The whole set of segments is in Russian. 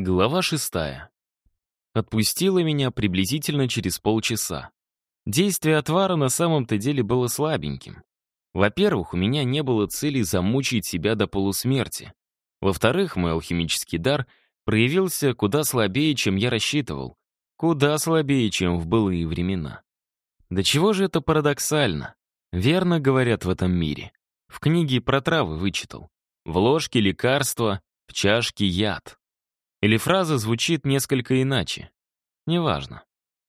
Глава шестая. Отпустила меня приблизительно через полчаса. Действие отвара на самом-то деле было слабеньким. Во-первых, у меня не было цели замучить себя до полусмерти. Во-вторых, мой алхимический дар проявился куда слабее, чем я рассчитывал. Куда слабее, чем в былые времена. Да чего же это парадоксально? Верно говорят в этом мире. В книге про травы вычитал. В ложке лекарство, в чашке яд. Или фраза звучит несколько иначе. Неважно.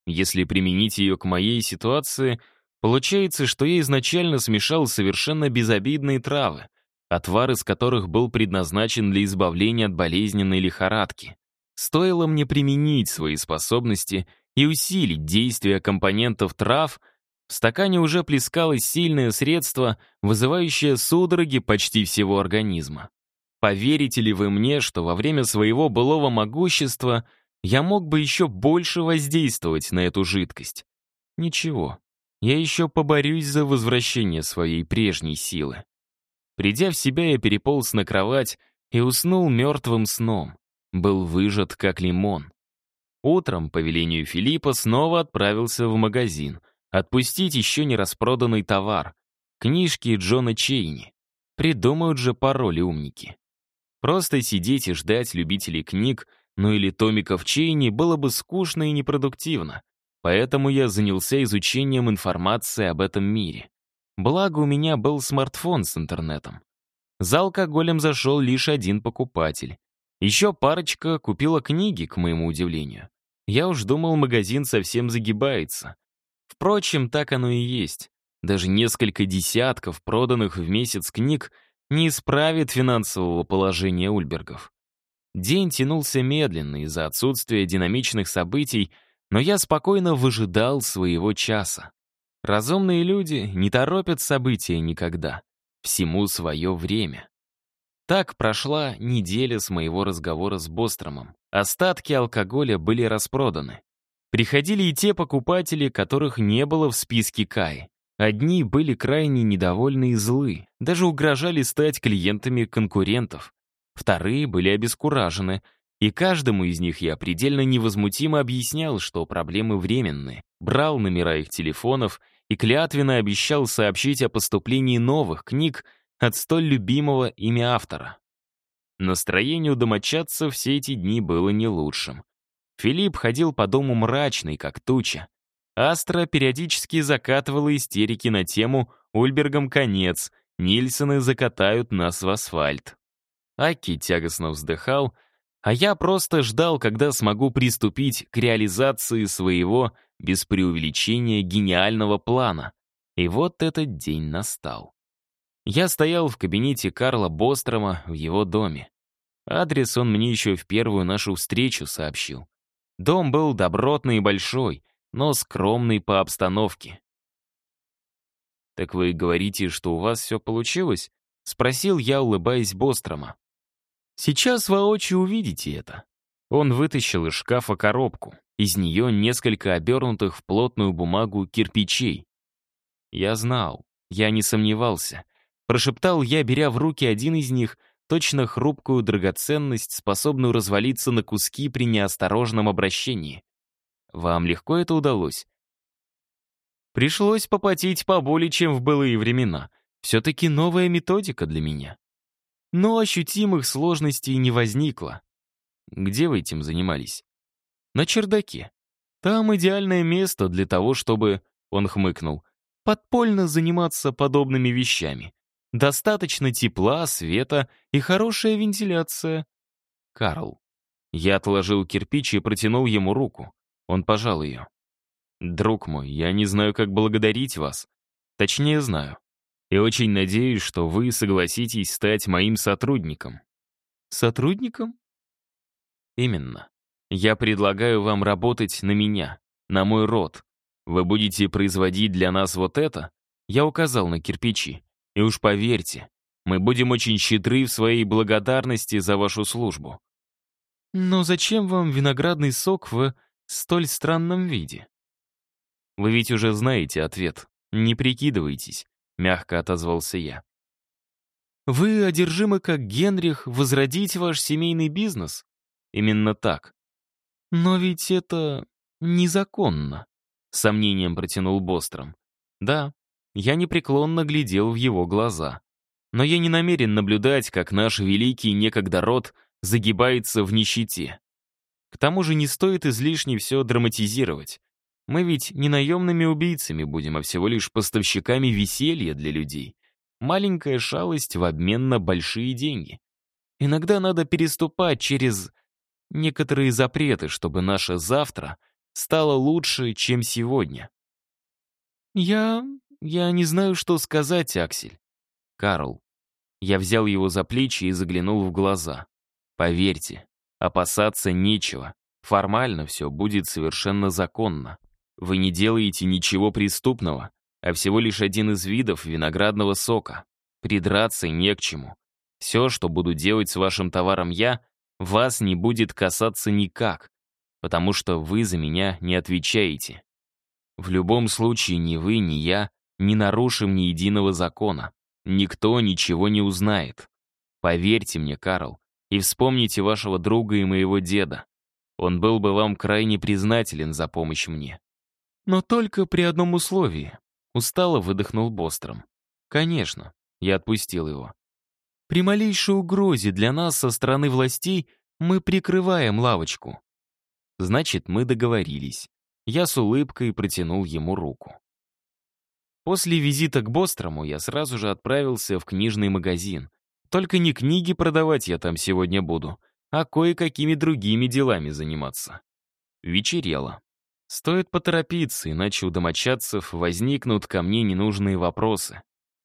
Если применить ее к моей ситуации, получается, что я изначально смешал совершенно безобидные травы, отвар из которых был предназначен для избавления от болезненной лихорадки. Стоило мне применить свои способности и усилить действие компонентов трав, в стакане уже плескалось сильное средство, вызывающее судороги почти всего организма. Поверите ли вы мне, что во время своего былого могущества я мог бы еще больше воздействовать на эту жидкость? Ничего, я еще поборюсь за возвращение своей прежней силы. Придя в себя, я переполз на кровать и уснул мертвым сном. Был выжат, как лимон. Утром, по велению Филиппа, снова отправился в магазин. Отпустить еще не распроданный товар. Книжки Джона Чейни. Придумают же пароли умники. Просто сидеть и ждать любителей книг, ну или томиков Чейни, было бы скучно и непродуктивно. Поэтому я занялся изучением информации об этом мире. Благо, у меня был смартфон с интернетом. За алкоголем зашел лишь один покупатель. Еще парочка купила книги, к моему удивлению. Я уж думал, магазин совсем загибается. Впрочем, так оно и есть. Даже несколько десятков проданных в месяц книг — не исправит финансового положения Ульбергов. День тянулся медленно из-за отсутствия динамичных событий, но я спокойно выжидал своего часа. Разумные люди не торопят события никогда. Всему свое время. Так прошла неделя с моего разговора с Бостромом. Остатки алкоголя были распроданы. Приходили и те покупатели, которых не было в списке Каи. Одни были крайне недовольны и злы, даже угрожали стать клиентами конкурентов. Вторые были обескуражены, и каждому из них я предельно невозмутимо объяснял, что проблемы временные, брал номера их телефонов и клятвенно обещал сообщить о поступлении новых книг от столь любимого ими автора. Настроение у домочадцев все эти дни было не лучшим. Филипп ходил по дому мрачный, как туча. Астра периодически закатывала истерики на тему «Ульбергом конец», «Нильсоны закатают нас в асфальт». Аки тягостно вздыхал, а я просто ждал, когда смогу приступить к реализации своего, без преувеличения, гениального плана. И вот этот день настал. Я стоял в кабинете Карла Бострома в его доме. Адрес он мне еще в первую нашу встречу сообщил. Дом был добротный и большой, но скромный по обстановке. «Так вы говорите, что у вас все получилось?» — спросил я, улыбаясь Бострома. «Сейчас воочию увидите это». Он вытащил из шкафа коробку. Из нее несколько обернутых в плотную бумагу кирпичей. Я знал, я не сомневался. Прошептал я, беря в руки один из них, точно хрупкую драгоценность, способную развалиться на куски при неосторожном обращении. Вам легко это удалось? Пришлось попотеть поболее, чем в былые времена. Все-таки новая методика для меня. Но ощутимых сложностей не возникло. Где вы этим занимались? На чердаке. Там идеальное место для того, чтобы, он хмыкнул, подпольно заниматься подобными вещами. Достаточно тепла, света и хорошая вентиляция. Карл. Я отложил кирпич и протянул ему руку. Он пожал ее. «Друг мой, я не знаю, как благодарить вас. Точнее, знаю. И очень надеюсь, что вы согласитесь стать моим сотрудником». «Сотрудником?» «Именно. Я предлагаю вам работать на меня, на мой род. Вы будете производить для нас вот это?» Я указал на кирпичи. «И уж поверьте, мы будем очень щедры в своей благодарности за вашу службу». «Но зачем вам виноградный сок в столь странном виде? Вы ведь уже знаете ответ. Не прикидывайтесь, мягко отозвался я. Вы одержимы, как Генрих, возродить ваш семейный бизнес? Именно так. Но ведь это незаконно, сомнением протянул Бостром. Да, я непреклонно глядел в его глаза. Но я не намерен наблюдать, как наш великий некогда род загибается в нищете. К тому же не стоит излишне все драматизировать. Мы ведь не наемными убийцами будем, а всего лишь поставщиками веселья для людей. Маленькая шалость в обмен на большие деньги. Иногда надо переступать через некоторые запреты, чтобы наше завтра стало лучше, чем сегодня. Я... я не знаю, что сказать, Аксель. Карл. Я взял его за плечи и заглянул в глаза. Поверьте, опасаться нечего. Формально все будет совершенно законно. Вы не делаете ничего преступного, а всего лишь один из видов виноградного сока. Придраться не к чему. Все, что буду делать с вашим товаром я, вас не будет касаться никак, потому что вы за меня не отвечаете. В любом случае ни вы, ни я не нарушим ни единого закона. Никто ничего не узнает. Поверьте мне, Карл, и вспомните вашего друга и моего деда. Он был бы вам крайне признателен за помощь мне. Но только при одном условии. Устало выдохнул Бостром. Конечно, я отпустил его. При малейшей угрозе для нас со стороны властей мы прикрываем лавочку. Значит, мы договорились. Я с улыбкой протянул ему руку. После визита к Бострому я сразу же отправился в книжный магазин. Только не книги продавать я там сегодня буду, а кое-какими другими делами заниматься. Вечерело. Стоит поторопиться, иначе у домочадцев возникнут ко мне ненужные вопросы.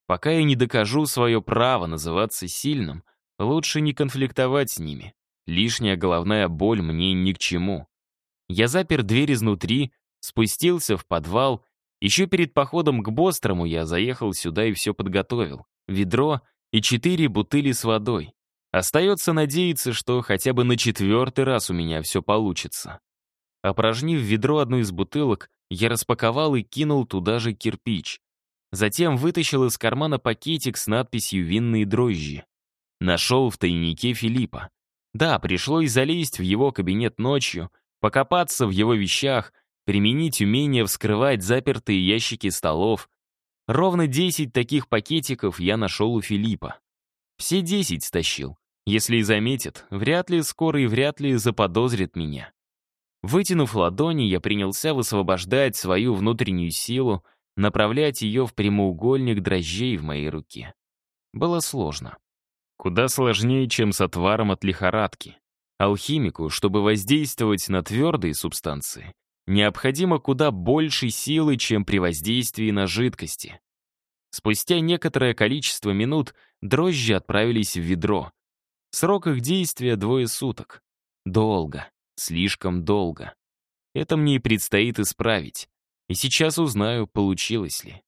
Пока я не докажу свое право называться сильным, лучше не конфликтовать с ними. Лишняя головная боль мне ни к чему. Я запер дверь изнутри, спустился в подвал. Еще перед походом к Бострому я заехал сюда и все подготовил. Ведро и четыре бутыли с водой. Остается надеяться, что хотя бы на четвертый раз у меня все получится. Опорожнив ведро одну из бутылок, я распаковал и кинул туда же кирпич. Затем вытащил из кармана пакетик с надписью «Винные дрожжи». Нашел в тайнике Филиппа. Да, пришлось залезть в его кабинет ночью, покопаться в его вещах, применить умение вскрывать запертые ящики столов. Ровно 10 таких пакетиков я нашел у Филиппа. Все 10 стащил. Если и заметит, вряд ли скоро и вряд ли заподозрит меня. Вытянув ладони, я принялся высвобождать свою внутреннюю силу, направлять ее в прямоугольник дрожжей в моей руке. Было сложно. Куда сложнее, чем с отваром от лихорадки. Алхимику, чтобы воздействовать на твердые субстанции, необходимо куда больше силы, чем при воздействии на жидкости. Спустя некоторое количество минут дрожжи отправились в ведро. Срок их действия — двое суток. Долго. Слишком долго. Это мне и предстоит исправить. И сейчас узнаю, получилось ли.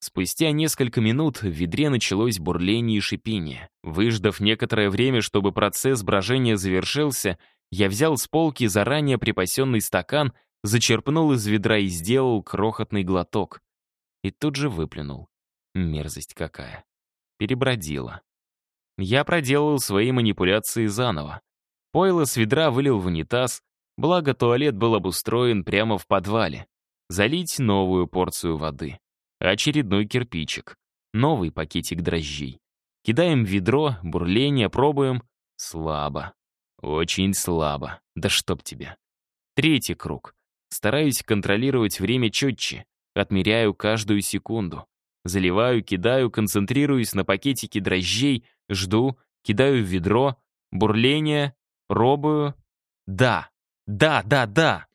Спустя несколько минут в ведре началось бурление и шипение. Выждав некоторое время, чтобы процесс брожения завершился, я взял с полки заранее припасенный стакан, зачерпнул из ведра и сделал крохотный глоток. И тут же выплюнул. Мерзость какая. Перебродила. Я проделал свои манипуляции заново. Пойло с ведра вылил в унитаз, благо туалет был обустроен прямо в подвале. Залить новую порцию воды. Очередной кирпичик. Новый пакетик дрожжей. Кидаем в ведро, бурление, пробуем. Слабо. Очень слабо. Да чтоб тебя. Третий круг. Стараюсь контролировать время четче. Отмеряю каждую секунду. Заливаю, кидаю, концентрируюсь на пакетике дрожжей, жду, кидаю в ведро. Бурление, Пробую. Да, да, да, да.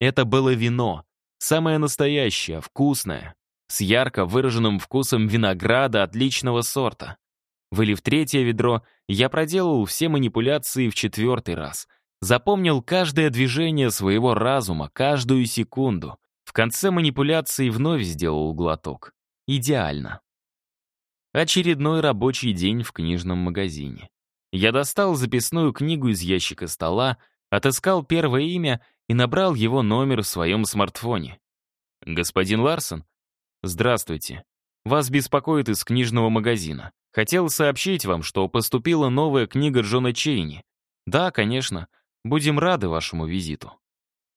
Это было вино. Самое настоящее, вкусное. С ярко выраженным вкусом винограда отличного сорта. Вылив третье ведро, я проделал все манипуляции в четвертый раз. Запомнил каждое движение своего разума, каждую секунду. В конце манипуляции вновь сделал глоток. Идеально. Очередной рабочий день в книжном магазине. Я достал записную книгу из ящика стола, отыскал первое имя и набрал его номер в своем смартфоне. «Господин Ларсон?» «Здравствуйте. Вас беспокоит из книжного магазина. Хотел сообщить вам, что поступила новая книга Джона Чейни. Да, конечно. Будем рады вашему визиту».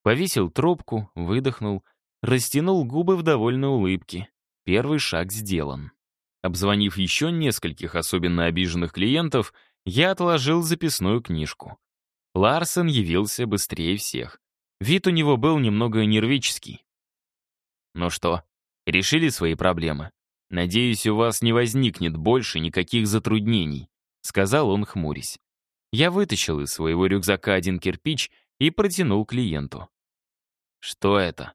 Повесил трубку, выдохнул, растянул губы в довольной улыбке. Первый шаг сделан. Обзвонив еще нескольких особенно обиженных клиентов, я отложил записную книжку. Ларсен явился быстрее всех. Вид у него был немного нервический. «Ну что, решили свои проблемы? Надеюсь, у вас не возникнет больше никаких затруднений», сказал он, хмурясь. Я вытащил из своего рюкзака один кирпич и протянул клиенту. «Что это?»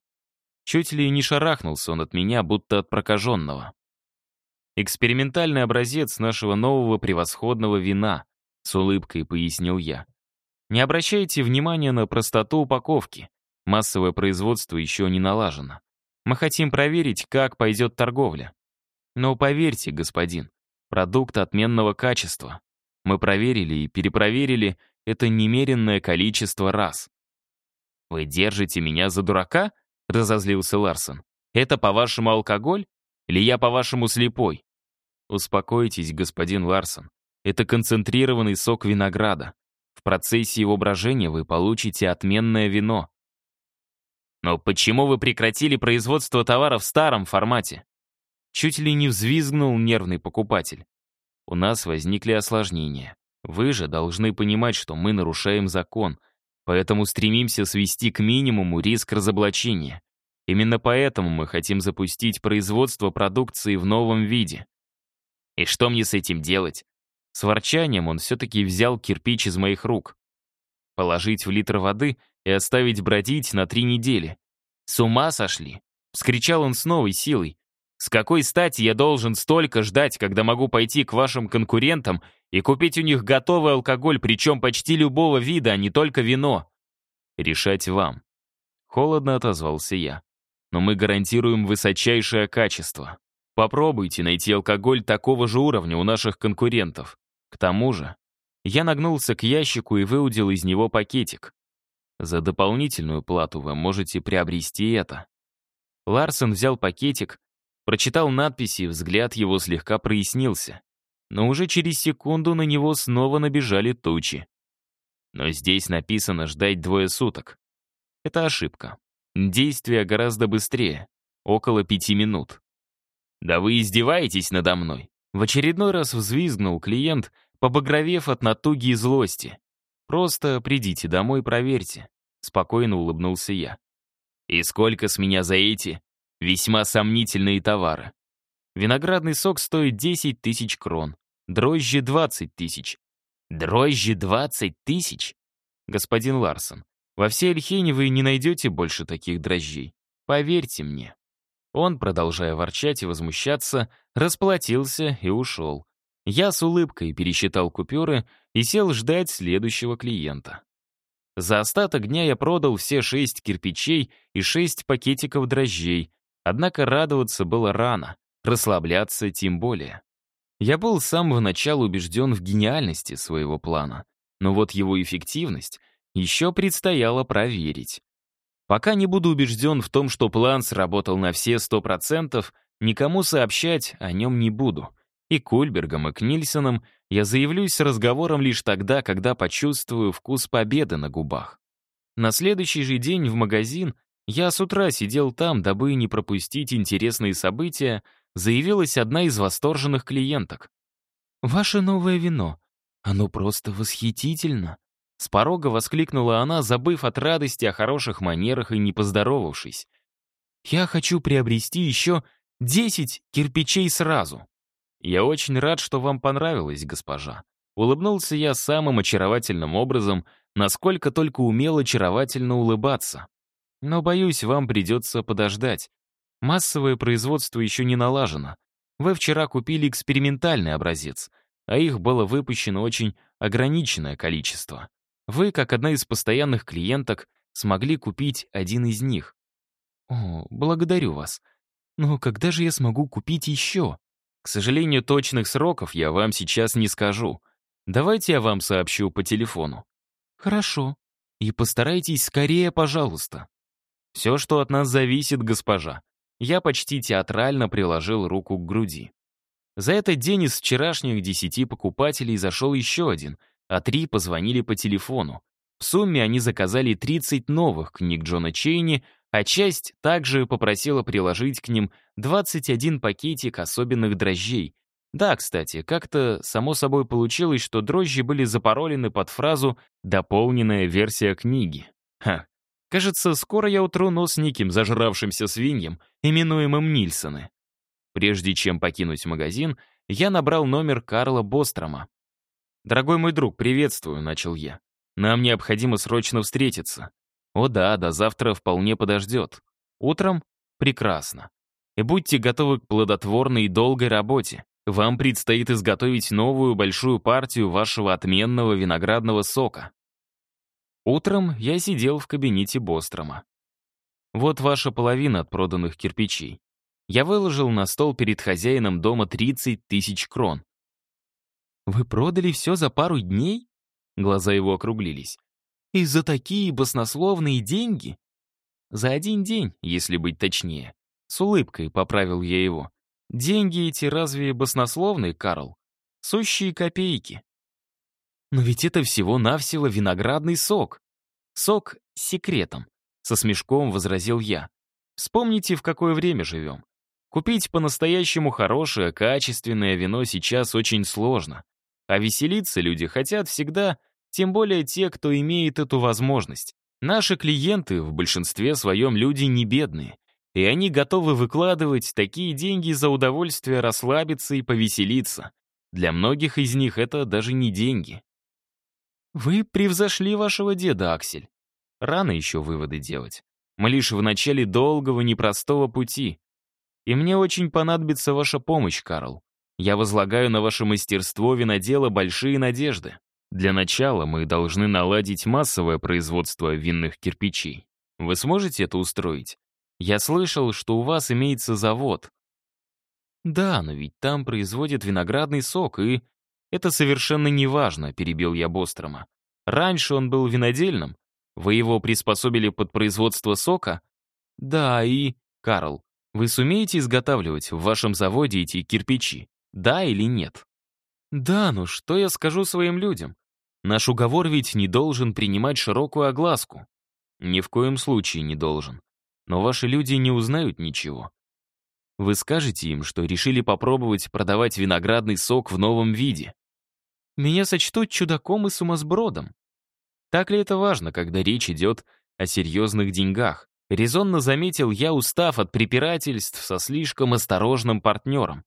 Чуть ли не шарахнулся он от меня, будто от прокаженного. «Экспериментальный образец нашего нового превосходного вина», с улыбкой пояснил я. «Не обращайте внимания на простоту упаковки. Массовое производство еще не налажено. Мы хотим проверить, как пойдет торговля. Но поверьте, господин, продукт отменного качества. Мы проверили и перепроверили это немеренное количество раз. «Вы держите меня за дурака?» — разозлился Ларсон. «Это, по-вашему, алкоголь? Или я, по-вашему, слепой?» «Успокойтесь, господин Ларсон. Это концентрированный сок винограда. В процессе его брожения вы получите отменное вино. Но почему вы прекратили производство товара в старом формате? Чуть ли не взвизгнул нервный покупатель. У нас возникли осложнения. Вы же должны понимать, что мы нарушаем закон, поэтому стремимся свести к минимуму риск разоблачения. Именно поэтому мы хотим запустить производство продукции в новом виде. И что мне с этим делать? С ворчанием он все-таки взял кирпич из моих рук. Положить в литр воды и оставить бродить на три недели. С ума сошли? Вскричал он с новой силой. С какой стати я должен столько ждать, когда могу пойти к вашим конкурентам и купить у них готовый алкоголь, причем почти любого вида, а не только вино? Решать вам. Холодно отозвался я. Но мы гарантируем высочайшее качество. Попробуйте найти алкоголь такого же уровня у наших конкурентов. К тому же, я нагнулся к ящику и выудил из него пакетик. За дополнительную плату вы можете приобрести это. Ларсен взял пакетик, прочитал надписи, взгляд его слегка прояснился. Но уже через секунду на него снова набежали тучи. Но здесь написано ждать двое суток. Это ошибка. Действие гораздо быстрее, около пяти минут. «Да вы издеваетесь надо мной!» В очередной раз взвизгнул клиент, побагровев от натуги и злости. Просто придите домой, проверьте. Спокойно улыбнулся я. И сколько с меня за эти весьма сомнительные товары? Виноградный сок стоит 10 тысяч крон, дрожжи 20 тысяч. Дрожжи 20 тысяч? Господин Ларсон, во всей Эльхене вы не найдете больше таких дрожжей. Поверьте мне. Он, продолжая ворчать и возмущаться, расплатился и ушел. Я с улыбкой пересчитал купюры и сел ждать следующего клиента. За остаток дня я продал все шесть кирпичей и шесть пакетиков дрожжей, однако радоваться было рано, расслабляться тем более. Я был с самого начала убежден в гениальности своего плана, но вот его эффективность еще предстояло проверить. Пока не буду убежден в том, что план сработал на все сто процентов, никому сообщать о нем не буду. И Кульбергом, и Книльсоном я заявлюсь разговором лишь тогда, когда почувствую вкус победы на губах. На следующий же день в магазин я с утра сидел там, дабы не пропустить интересные события, заявилась одна из восторженных клиенток. «Ваше новое вино. Оно просто восхитительно!» С порога воскликнула она, забыв от радости о хороших манерах и не поздоровавшись. «Я хочу приобрести еще десять кирпичей сразу». «Я очень рад, что вам понравилось, госпожа». Улыбнулся я самым очаровательным образом, насколько только умел очаровательно улыбаться. Но, боюсь, вам придется подождать. Массовое производство еще не налажено. Вы вчера купили экспериментальный образец, а их было выпущено очень ограниченное количество. Вы, как одна из постоянных клиенток, смогли купить один из них. О, благодарю вас. Но когда же я смогу купить еще? К сожалению, точных сроков я вам сейчас не скажу. Давайте я вам сообщу по телефону. Хорошо. И постарайтесь скорее, пожалуйста. Все, что от нас зависит, госпожа. Я почти театрально приложил руку к груди. За этот день из вчерашних десяти покупателей зашел еще один, а три позвонили по телефону. В сумме они заказали 30 новых книг Джона Чейни, а часть также попросила приложить к ним 21 пакетик особенных дрожжей. Да, кстати, как-то само собой получилось, что дрожжи были запаролены под фразу «дополненная версия книги». Ха, кажется, скоро я утру нос неким зажравшимся свиньям, именуемым Нильсоны. Прежде чем покинуть магазин, я набрал номер Карла Бострома. «Дорогой мой друг, приветствую», — начал я. «Нам необходимо срочно встретиться». «О да, до завтра вполне подождет. Утром? Прекрасно. И будьте готовы к плодотворной и долгой работе. Вам предстоит изготовить новую большую партию вашего отменного виноградного сока». Утром я сидел в кабинете Бострома. Вот ваша половина от проданных кирпичей. Я выложил на стол перед хозяином дома 30 тысяч крон. «Вы продали все за пару дней?» Глаза его округлились. «И за такие баснословные деньги?» «За один день, если быть точнее». С улыбкой поправил я его. «Деньги эти разве баснословные, Карл? Сущие копейки». «Но ведь это всего-навсего виноградный сок. Сок с секретом», — со смешком возразил я. «Вспомните, в какое время живем. Купить по-настоящему хорошее, качественное вино сейчас очень сложно. А веселиться люди хотят всегда, тем более те, кто имеет эту возможность. Наши клиенты в большинстве своем люди не бедные, и они готовы выкладывать такие деньги за удовольствие расслабиться и повеселиться. Для многих из них это даже не деньги. Вы превзошли вашего деда, Аксель. Рано еще выводы делать. Мы лишь в начале долгого, непростого пути. И мне очень понадобится ваша помощь, Карл. Я возлагаю на ваше мастерство винодела большие надежды. Для начала мы должны наладить массовое производство винных кирпичей. Вы сможете это устроить? Я слышал, что у вас имеется завод. Да, но ведь там производят виноградный сок, и... Это совершенно неважно, перебил я Бострома. Раньше он был винодельным. Вы его приспособили под производство сока? Да, и... Карл, вы сумеете изготавливать в вашем заводе эти кирпичи? Да или нет? Да, ну что я скажу своим людям? Наш уговор ведь не должен принимать широкую огласку. Ни в коем случае не должен. Но ваши люди не узнают ничего. Вы скажете им, что решили попробовать продавать виноградный сок в новом виде. Меня сочтут чудаком и сумасбродом. Так ли это важно, когда речь идет о серьезных деньгах? Резонно заметил я, устав от препирательств со слишком осторожным партнером.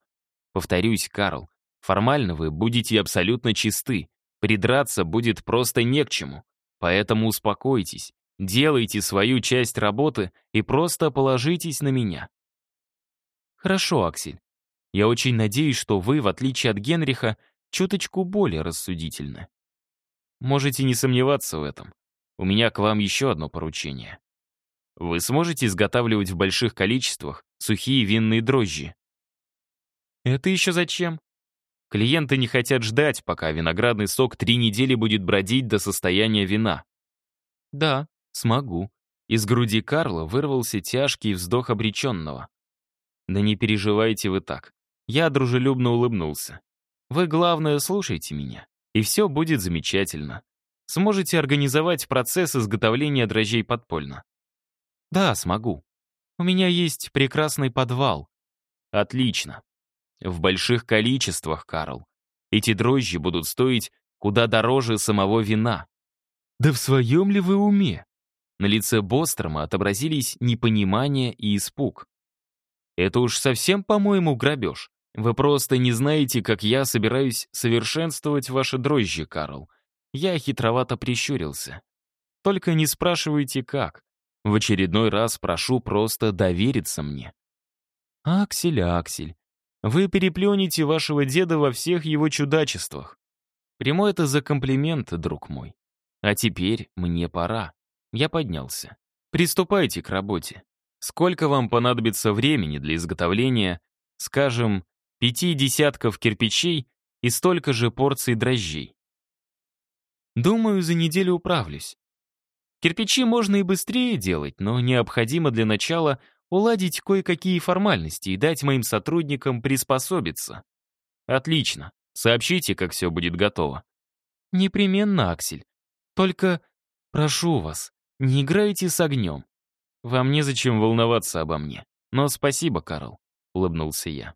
Повторюсь, Карл, формально вы будете абсолютно чисты. Придраться будет просто не к чему. Поэтому успокойтесь, делайте свою часть работы и просто положитесь на меня. Хорошо, Аксель. Я очень надеюсь, что вы, в отличие от Генриха, чуточку более рассудительны. Можете не сомневаться в этом. У меня к вам еще одно поручение. Вы сможете изготавливать в больших количествах сухие винные дрожжи? Это еще зачем? Клиенты не хотят ждать, пока виноградный сок три недели будет бродить до состояния вина. Да, смогу. Из груди Карла вырвался тяжкий вздох обреченного. Да не переживайте вы так. Я дружелюбно улыбнулся. Вы, главное, слушайте меня, и все будет замечательно. Сможете организовать процесс изготовления дрожжей подпольно. Да, смогу. У меня есть прекрасный подвал. Отлично. В больших количествах, Карл. Эти дрожжи будут стоить куда дороже самого вина. Да в своем ли вы уме? На лице Бострома отобразились непонимание и испуг. Это уж совсем, по-моему, грабеж. Вы просто не знаете, как я собираюсь совершенствовать ваши дрожжи, Карл. Я хитровато прищурился. Только не спрашивайте, как. В очередной раз прошу просто довериться мне. Аксель, Аксель, вы переплюнете вашего деда во всех его чудачествах. Приму это за комплимент, друг мой. А теперь мне пора. Я поднялся. Приступайте к работе. Сколько вам понадобится времени для изготовления, скажем, пяти десятков кирпичей и столько же порций дрожжей? Думаю, за неделю управлюсь. Кирпичи можно и быстрее делать, но необходимо для начала уладить кое-какие формальности и дать моим сотрудникам приспособиться. Отлично. Сообщите, как все будет готово. Непременно, Аксель. Только Прошу вас, не играйте с огнем. Вам незачем волноваться обо мне. Но спасибо, Карл», — улыбнулся я.